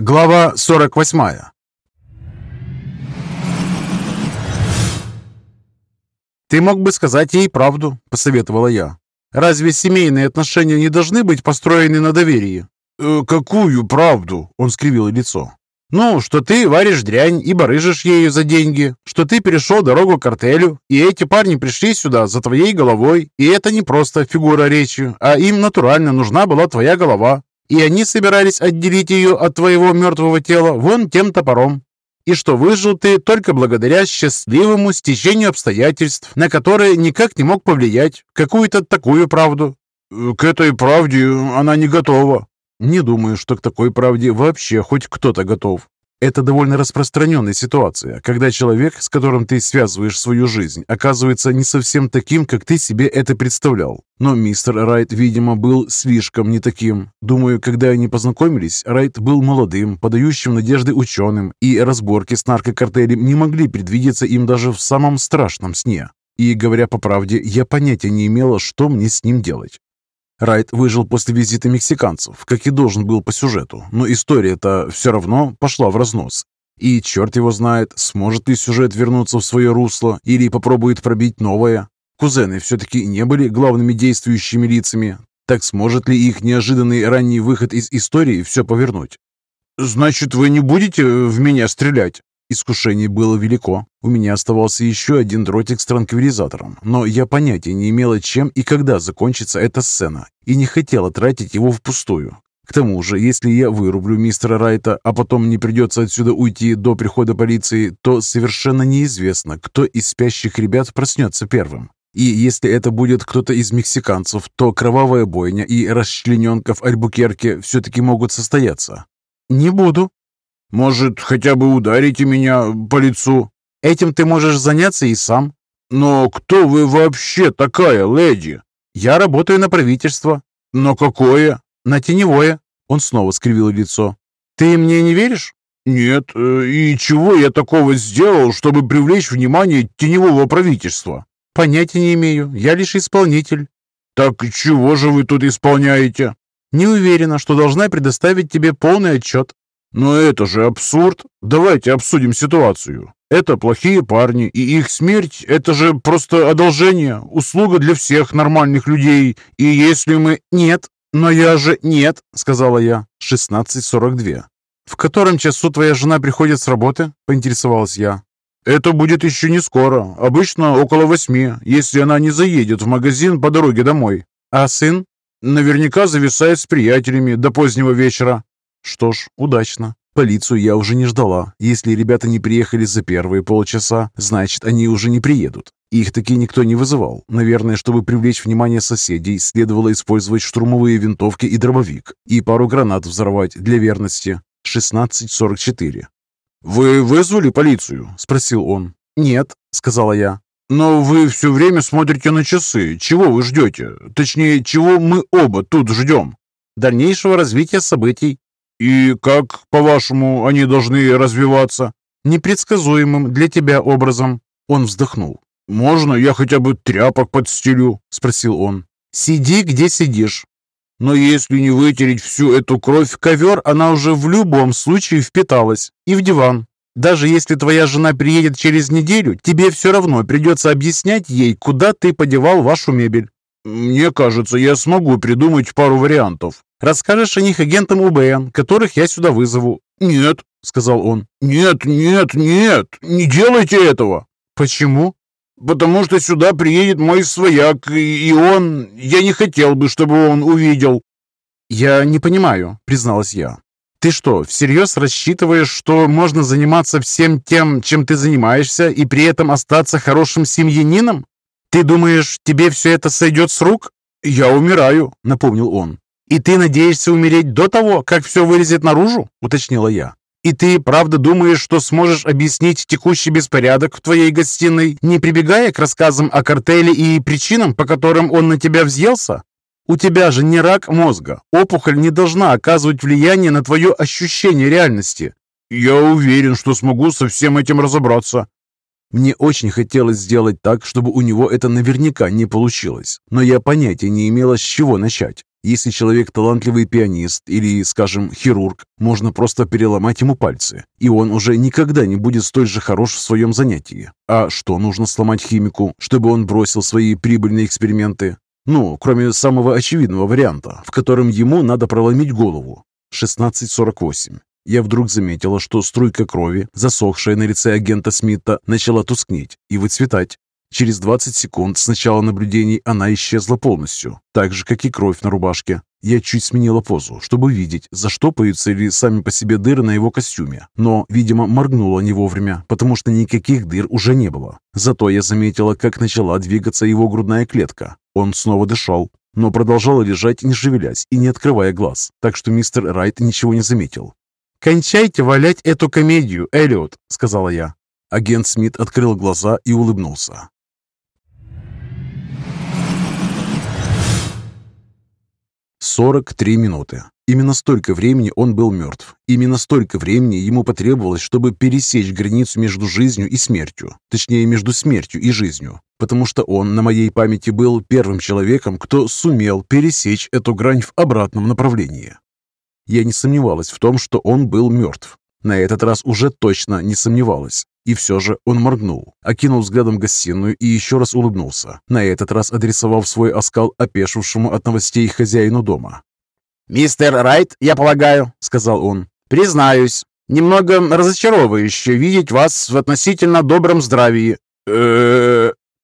Глава 48 «Ты мог бы сказать ей правду», — посоветовала я. «Разве семейные отношения не должны быть построены на доверии?» «Э, «Какую правду?» — он скривил лицо. «Ну, что ты варишь дрянь и барыжишь ею за деньги, что ты перешел дорогу к картелю, и эти парни пришли сюда за твоей головой, и это не просто фигура речи, а им натурально нужна была твоя голова, и они собирались отделить ее от твоего мертвого тела вон тем топором. И что выжил ты только благодаря счастливому стечению обстоятельств, на которые никак не мог повлиять. Какую-то такую правду. Э, к этой правде она не готова. Не думаю, что к такой правде вообще хоть кто-то готов. Это довольно распространенная ситуация, когда человек, с которым ты связываешь свою жизнь, оказывается не совсем таким, как ты себе это представлял. Но мистер Райт, видимо, был слишком не таким. Думаю, когда они познакомились, Райт был молодым, подающим надежды ученым, и разборки с наркокартелем не могли предвидеться им даже в самом страшном сне. И, говоря по правде, я понятия не имела, что мне с ним делать. Райт выжил после визита мексиканцев, как и должен был по сюжету, но история-то все равно пошла в разнос. И черт его знает, сможет ли сюжет вернуться в свое русло или попробует пробить новое. Кузены все-таки не были главными действующими лицами, так сможет ли их неожиданный ранний выход из истории все повернуть? «Значит, вы не будете в меня стрелять?» Искушение было велико. У меня оставался еще один дротик с транквилизатором, но я понятия не имела, чем и когда закончится эта сцена, и не хотела тратить его впустую. К тому же, если я вырублю мистера Райта, а потом не придется отсюда уйти до прихода полиции, то совершенно неизвестно, кто из спящих ребят проснется первым. И если это будет кто-то из мексиканцев, то кровавая бойня и расчлененка в Альбукерке все-таки могут состояться. «Не буду», может, хотя бы ударите меня по лицу? Этим ты можешь заняться и сам. Но кто вы вообще такая, леди? Я работаю на правительство. На какое? На теневое. Он снова скривил лицо. Ты мне не веришь? Нет. Э, и чего я такого сделал, чтобы привлечь внимание теневого правительства? Понятия не имею. Я лишь исполнитель. Так чего же вы тут исполняете? Не уверена, что должна предоставить тебе полный отчет. Но это же абсурд. Давайте обсудим ситуацию. Это плохие парни, и их смерть – это же просто одолжение, услуга для всех нормальных людей. И если мы… Нет, но я же… Нет, сказала я. 16.42. В котором часу твоя жена приходит с работы? Поинтересовалась я. Это будет еще не скоро. Обычно около восьми, если она не заедет в магазин по дороге домой. А сын? Наверняка зависает с приятелями до позднего вечера. Что ж, удачно. Полицию я уже не ждала. Если ребята не приехали за первые полчаса, значит, они уже не приедут. Их таки никто не вызывал. Наверное, чтобы привлечь внимание соседей, следовало использовать штурмовые винтовки и дробовик, и пару гранат взорвать для верности. 16.44. «Вы вызвали полицию?» – спросил он. «Нет», – сказала я. «Но вы все время смотрите на часы. Чего вы ждете? Точнее, чего мы оба тут ждем?» «Дальнейшего развития событий», «И как, по-вашему, они должны развиваться?» «Непредсказуемым для тебя образом». Он вздохнул. «Можно я хотя бы тряпок подстелю?» – спросил он. «Сиди, где сидишь». «Но если не вытереть всю эту кровь в ковер, она уже в любом случае впиталась. И в диван. Даже если твоя жена приедет через неделю, тебе все равно придется объяснять ей, куда ты подевал вашу мебель». «Мне кажется, я смогу придумать пару вариантов». Расскажешь о них агентам УБН, которых я сюда вызову». «Нет», — сказал он. «Нет, нет, нет, не делайте этого». «Почему?» «Потому что сюда приедет мой свояк, и он... Я не хотел бы, чтобы он увидел». «Я не понимаю», — призналась я. «Ты что, всерьез рассчитываешь, что можно заниматься всем тем, чем ты занимаешься, и при этом остаться хорошим семьянином? Ты думаешь, тебе все это сойдет с рук?» «Я умираю», — напомнил он. «И ты надеешься умереть до того, как все вылезет наружу?» – уточнила я. «И ты правда думаешь, что сможешь объяснить текущий беспорядок в твоей гостиной, не прибегая к рассказам о картеле и причинам, по которым он на тебя взъелся? У тебя же не рак мозга. Опухоль не должна оказывать влияние на твое ощущение реальности». «Я уверен, что смогу со всем этим разобраться», мне очень хотелось сделать так, чтобы у него это наверняка не получилось, но я понятия не имела, с чего начать. Если человек талантливый пианист или, скажем, хирург, можно просто переломать ему пальцы, и он уже никогда не будет столь же хорош в своем занятии. А что нужно сломать химику, чтобы он бросил свои прибыльные эксперименты? Ну, кроме самого очевидного варианта, в котором ему надо проломить голову. 16.48. Я вдруг заметила, что струйка крови, засохшая на лице агента Смита, начала тускнеть и выцветать. Через 20 секунд с начала наблюдений она исчезла полностью, так же, как и кровь на рубашке. Я чуть сменила позу, чтобы видеть, заштопаются ли сами по себе дыры на его костюме, но, видимо, моргнула не вовремя, потому что никаких дыр уже не было. Зато я заметила, как начала двигаться его грудная клетка. Он снова дышал, но продолжал лежать, не шевелясь и не открывая глаз, так что мистер Райт ничего не заметил. «Кончайте валять эту комедию, Эллиот», — сказала я. Агент Смит открыл глаза и улыбнулся. 43 минуты. Именно столько времени он был мертв. Именно столько времени ему потребовалось, чтобы пересечь границу между жизнью и смертью. Точнее, между смертью и жизнью. Потому что он, на моей памяти, был первым человеком, кто сумел пересечь эту грань в обратном направлении. Я не сомневалась в том, что он был мертв. На этот раз уже точно не сомневалась. И все же он моргнул, окинул взглядом гостиную и еще раз улыбнулся, на этот раз адресовав свой оскал опешившему от новостей хозяину дома. «Мистер Райт, я полагаю», — сказал он, — «признаюсь, немного разочаровывающе видеть вас в относительно добром здравии».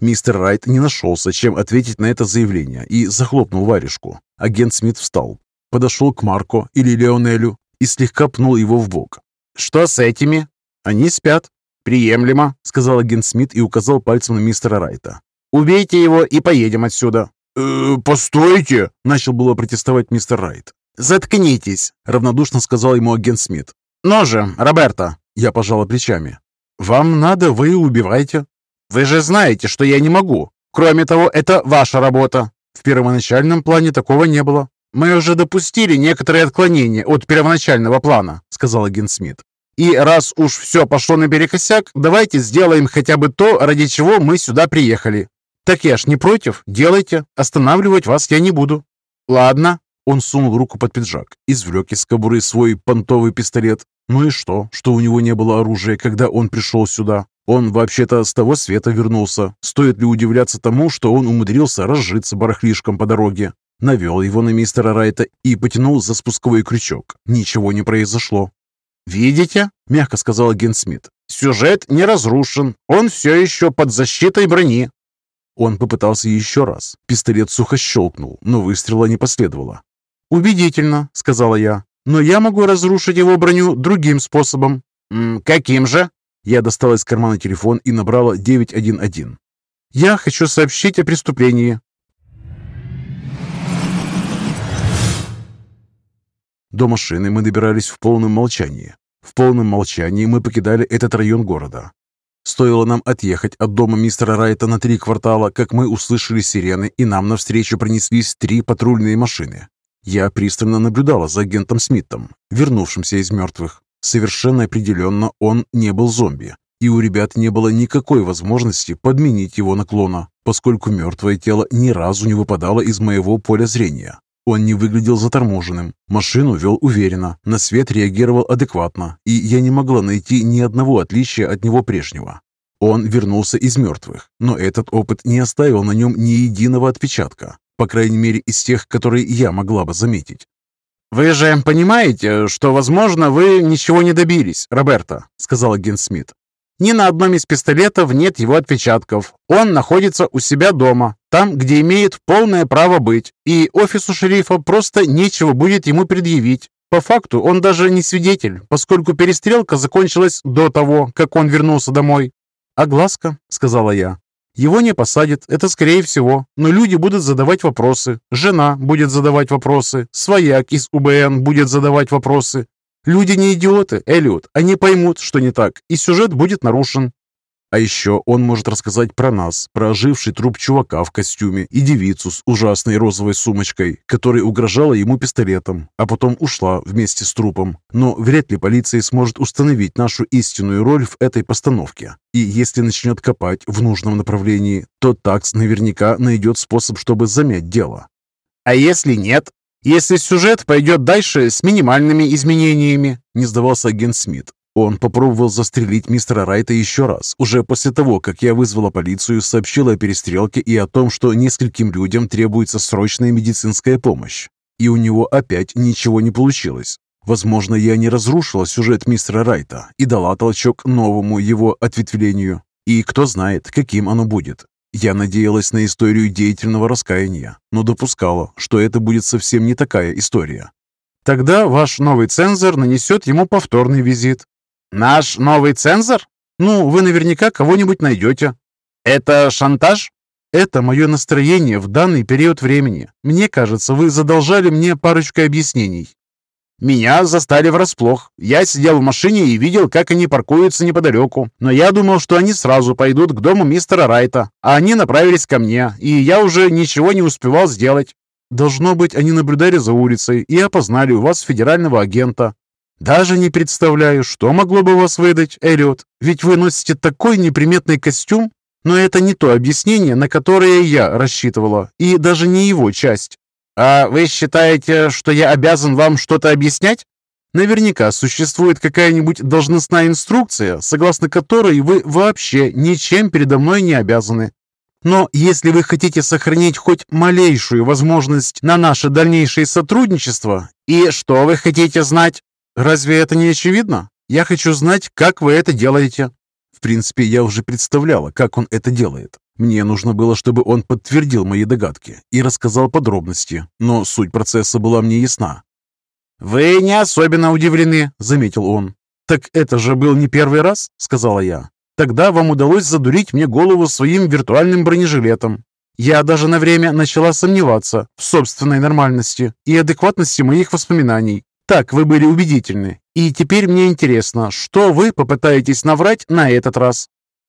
Мистер Райт не нашелся, чем ответить на это заявление, и захлопнул варежку. Агент Смит встал, подошел к Марко или Леонелю и слегка пнул его в бок. «Что с этими?» «Они спят». «Приемлемо», — сказал агент Смит и указал пальцем на мистера Райта. «Убейте его и поедем отсюда». «Э, «Постойте!» — начал было протестовать мистер Райт. «Заткнитесь!» — равнодушно сказал ему агент Смит. «Ну же, Роберто!» — я пожала плечами. «Вам надо, вы убивайте». «Вы же знаете, что я не могу. Кроме того, это ваша работа». В первоначальном плане такого не было. «Мы уже допустили некоторые отклонения от первоначального плана», — сказал агент Смит. И раз уж все пошло наперекосяк, давайте сделаем хотя бы то, ради чего мы сюда приехали. Так я ж не против, делайте, останавливать вас я не буду. Ладно. Он сунул руку под пиджак, извлек из кобуры свой понтовый пистолет. Ну и что, что у него не было оружия, когда он пришел сюда? Он вообще-то с того света вернулся. Стоит ли удивляться тому, что он умудрился разжиться барахлишком по дороге? Навел его на мистера Райта и потянул за спусковой крючок. Ничего не произошло. «Видите?» – мягко сказал агент Смит. «Сюжет не разрушен. Он все еще под защитой брони». Он попытался еще раз. Пистолет сухо щелкнул, но выстрела не последовало. «Убедительно», — сказала я. «Но я могу разрушить его броню другим способом». М «Каким же?» Я достала из кармана телефон и набрала 911. «Я хочу сообщить о преступлении». До машины мы добирались в полном молчании. В полном молчании мы покидали этот район города. Стоило нам отъехать от дома мистера Райта на три квартала, как мы услышали сирены, и нам навстречу пронеслись три патрульные машины. Я пристально наблюдала за агентом Смитом, вернувшимся из мертвых. Совершенно определенно он не был зомби, и у ребят не было никакой возможности подменить его наклона, поскольку мертвое тело ни разу не выпадало из моего поля зрения. Он не выглядел заторможенным, машину вел уверенно, на свет реагировал адекватно, и я не могла найти ни одного отличия от него прежнего. Он вернулся из мертвых, но этот опыт не оставил на нем ни единого отпечатка, по крайней мере из тех, которые я могла бы заметить. «Вы же понимаете, что, возможно, вы ничего не добились, Роберто», — сказал агент Смит. Ни на одном из пистолетов нет его отпечатков. Он находится у себя дома, там, где имеет полное право быть, и офису шерифа просто нечего будет ему предъявить. По факту он даже не свидетель, поскольку перестрелка закончилась до того, как он вернулся домой. «Огласка», — сказала я. «Его не посадят, это скорее всего, но люди будут задавать вопросы. Жена будет задавать вопросы, свояк из УБН будет задавать вопросы. Люди не идиоты, Эллиот. Они поймут, что не так, и сюжет будет нарушен. А еще он может рассказать про нас, про оживший труп чувака в костюме и девицу с ужасной розовой сумочкой, которая угрожала ему пистолетом, а потом ушла вместе с трупом. Но вряд ли полиция сможет установить нашу истинную роль в этой постановке. И если начнет копать в нужном направлении, то такс наверняка найдет способ, чтобы замять дело. «А если нет?» Если сюжет пойдет дальше с минимальными изменениями», не сдавался агент Смит. Он попробовал застрелить мистера Райта еще раз, уже после того, как я вызвала полицию, сообщила о перестрелке и о том, что нескольким людям требуется срочная медицинская помощь. И у него опять ничего не получилось. Возможно, я не разрушила сюжет мистера Райта и дала толчок новому его ответвлению. И кто знает, каким оно будет. Я надеялась на историю деятельного раскаяния, но допускала, что это будет совсем не такая история. Тогда ваш новый цензор нанесет ему повторный визит. Наш новый цензор? Ну, вы наверняка кого-нибудь найдете. Это шантаж? Это мое настроение в данный период времени. Мне кажется, вы задолжали мне парочку объяснений. Меня застали врасплох. Я сидел в машине и видел, как они паркуются неподалеку. Но я думал, что они сразу пойдут к дому мистера Райта, а они направились ко мне, и я уже ничего не успевал сделать. Должно быть, они наблюдали за улицей и опознали у вас федерального агента. Даже не представляю, что могло бы вас выдать, Эллиот, ведь вы носите такой неприметный костюм. Но это не то объяснение, на которое я рассчитывала, и даже не его часть. «А вы считаете, что я обязан вам что-то объяснять?» Наверняка существует какая-нибудь должностная инструкция, согласно которой вы вообще ничем передо мной не обязаны. Но если вы хотите сохранить хоть малейшую возможность на наше дальнейшее сотрудничество, и что вы хотите знать? Разве это не очевидно? Я хочу знать, как вы это делаете. В принципе, я уже представляла, как он это делает. Мне нужно было, чтобы он подтвердил мои догадки и рассказал подробности, но суть процесса была мне ясна. «Вы не особенно удивлены», — заметил он. «Так это же был не первый раз», — сказала я. «Тогда вам удалось задурить мне голову своим виртуальным бронежилетом. Я даже на время начала сомневаться в собственной нормальности и адекватности моих воспоминаний. Так вы были убедительны. И теперь мне интересно, что вы попытаетесь наврать на этот раз?»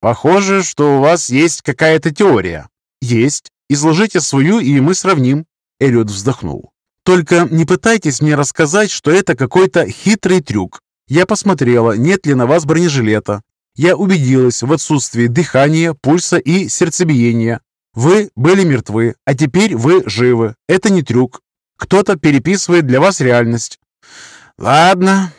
Похоже, что у вас есть какая-то теория. Есть. Изложите свою, и мы сравним. Эллиот вздохнул. Только не пытайтесь мне рассказать, что это какой-то хитрый трюк. Я посмотрела, нет ли на вас бронежилета. Я убедилась в отсутствии дыхания, пульса и сердцебиения. Вы были мертвы, а теперь вы живы. Это не трюк. Кто-то переписывает для вас реальность. Ладно.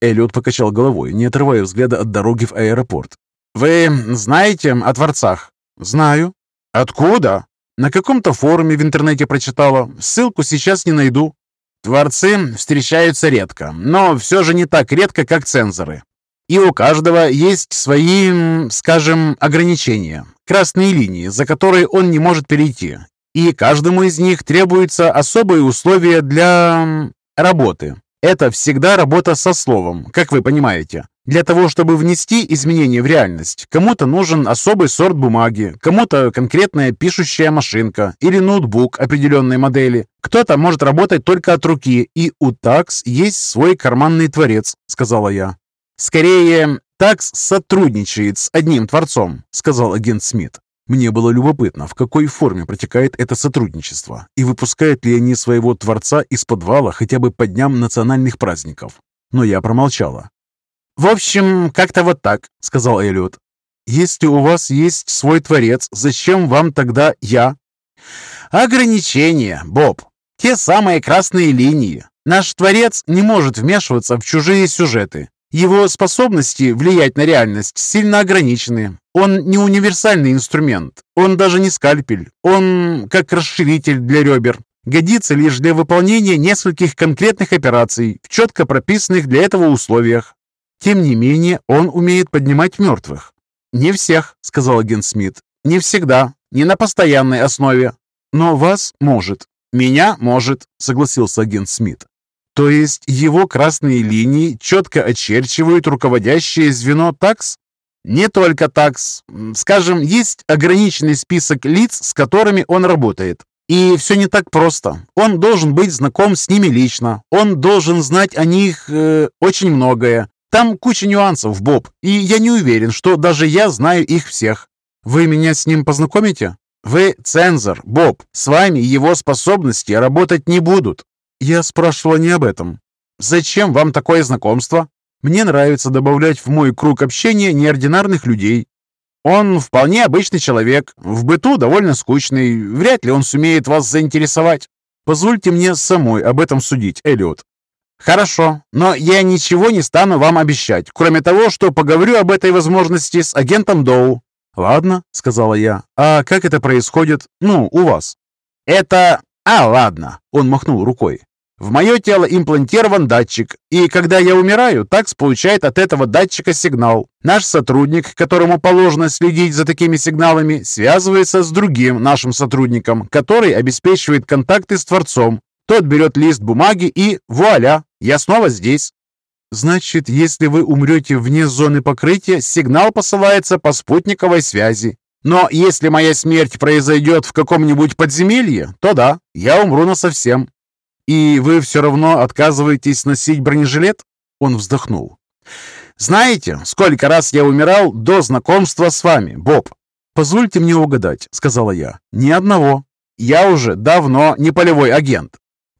Эллиот покачал головой, не отрывая взгляда от дороги в аэропорт. «Вы знаете о Творцах?» «Знаю». «Откуда?» «На каком-то форуме в интернете прочитала. Ссылку сейчас не найду». Творцы встречаются редко, но все же не так редко, как цензоры. И у каждого есть свои, скажем, ограничения, красные линии, за которые он не может перейти. И каждому из них требуются особые условия для работы. Это всегда работа со словом, как вы понимаете. Для того, чтобы внести изменения в реальность, кому-то нужен особый сорт бумаги, кому-то конкретная пишущая машинка или ноутбук определенной модели. Кто-то может работать только от руки, и у ТАКС есть свой карманный творец, сказала я. Скорее, ТАКС сотрудничает с одним творцом, сказал агент Смит. Мне было любопытно, в какой форме протекает это сотрудничество и выпускают ли они своего творца из подвала хотя бы по дням национальных праздников. Но я промолчала. «В общем, как-то вот так», — сказал Эллиот. «Если у вас есть свой творец, зачем вам тогда я?» «Ограничения, Боб. Те самые красные линии. Наш творец не может вмешиваться в чужие сюжеты. Его способности влиять на реальность сильно ограничены. Он не универсальный инструмент. Он даже не скальпель. Он как расширитель для ребер. Годится лишь для выполнения нескольких конкретных операций в четко прописанных для этого условиях. Тем не менее, он умеет поднимать мертвых. «Не всех», — сказал агент Смит. «Не всегда, не на постоянной основе. Но вас может. Меня может», — согласился агент Смит. То есть его красные линии четко очерчивают руководящее звено ТАКС? Не только ТАКС. Скажем, есть ограниченный список лиц, с которыми он работает. И все не так просто. Он должен быть знаком с ними лично. Он должен знать о них э, очень многое. Там куча нюансов, Боб, и я не уверен, что даже я знаю их всех. Вы меня с ним познакомите? Вы цензор, Боб. С вами его способности работать не будут. Я спрашивала не об этом. Зачем вам такое знакомство? Мне нравится добавлять в мой круг общения неординарных людей. Он вполне обычный человек, в быту довольно скучный, вряд ли он сумеет вас заинтересовать. Позвольте мне самой об этом судить, Эллиот. Хорошо, но я ничего не стану вам обещать, кроме того, что поговорю об этой возможности с агентом Доу. Ладно, сказала я. А как это происходит, ну, у вас? Это... А, ладно, он махнул рукой. В мое тело имплантирован датчик, и когда я умираю, такс получает от этого датчика сигнал. Наш сотрудник, которому положено следить за такими сигналами, связывается с другим нашим сотрудником, который обеспечивает контакты с Творцом. Тот берет лист бумаги и вуаля, я снова здесь. Значит, если вы умрете вне зоны покрытия, сигнал посылается по спутниковой связи. Но если моя смерть произойдет в каком-нибудь подземелье, то да, я умру насовсем. «И вы все равно отказываетесь носить бронежилет?» Он вздохнул. «Знаете, сколько раз я умирал до знакомства с вами, Боб?» «Позвольте мне угадать», — сказала я. «Ни одного. Я уже давно не полевой агент».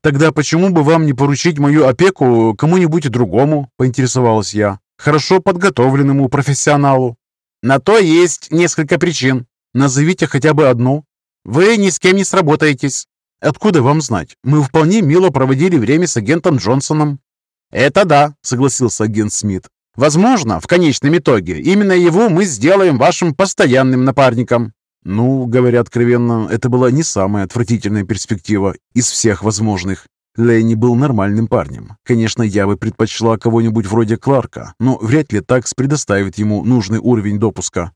«Тогда почему бы вам не поручить мою опеку кому-нибудь другому?» — поинтересовалась я. «Хорошо подготовленному профессионалу». «На то есть несколько причин. Назовите хотя бы одну». «Вы ни с кем не сработаетесь. «Откуда вам знать? Мы вполне мило проводили время с агентом Джонсоном». «Это да», — согласился агент Смит. «Возможно, в конечном итоге именно его мы сделаем вашим постоянным напарником». Ну, говоря откровенно, это была не самая отвратительная перспектива из всех возможных. Лэнни был нормальным парнем. Конечно, я бы предпочла кого-нибудь вроде Кларка, но вряд ли такс предоставит ему нужный уровень допуска.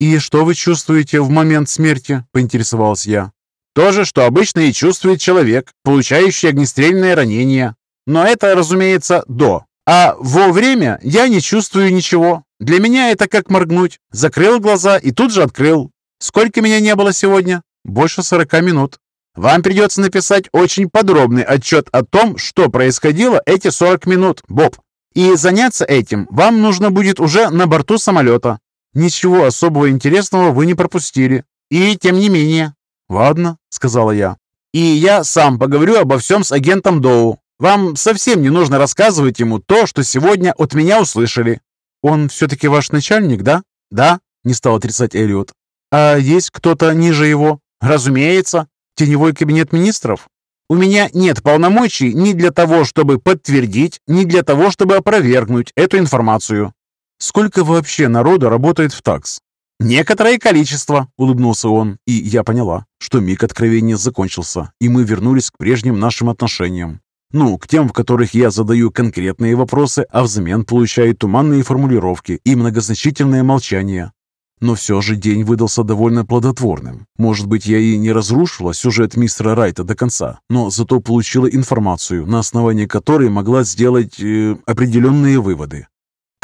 «И что вы чувствуете в момент смерти?» – поинтересовалась я. То же, что обычно и чувствует человек, получающий огнестрельное ранение. Но это, разумеется, до. А во время я не чувствую ничего. Для меня это как моргнуть. Закрыл глаза и тут же открыл. Сколько меня не было сегодня? Больше 40 минут. Вам придется написать очень подробный отчет о том, что происходило эти 40 минут, Боб. И заняться этим вам нужно будет уже на борту самолета. Ничего особого интересного вы не пропустили. И тем не менее, «Ладно», — сказала я. «И я сам поговорю обо всем с агентом Доу. Вам совсем не нужно рассказывать ему то, что сегодня от меня услышали». «Он все-таки ваш начальник, да?» «Да», — не стал отрицать Эллиот. «А есть кто-то ниже его?» «Разумеется. Теневой кабинет министров?» «У меня нет полномочий ни для того, чтобы подтвердить, ни для того, чтобы опровергнуть эту информацию». «Сколько вообще народа работает в ТАКС?» «Некоторое количество», — улыбнулся он, и я поняла, что миг откровения закончился, и мы вернулись к прежним нашим отношениям. Ну, к тем, в которых я задаю конкретные вопросы, а взамен получаю туманные формулировки и многозначительное молчание. Но все же день выдался довольно плодотворным. Может быть, я и не разрушила сюжет мистера Райта до конца, но зато получила информацию, на основании которой могла сделать э, определенные выводы.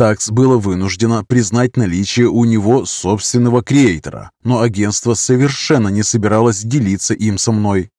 Такс было вынуждено признать наличие у него собственного креатора, но агентство совершенно не собиралось делиться им со мной.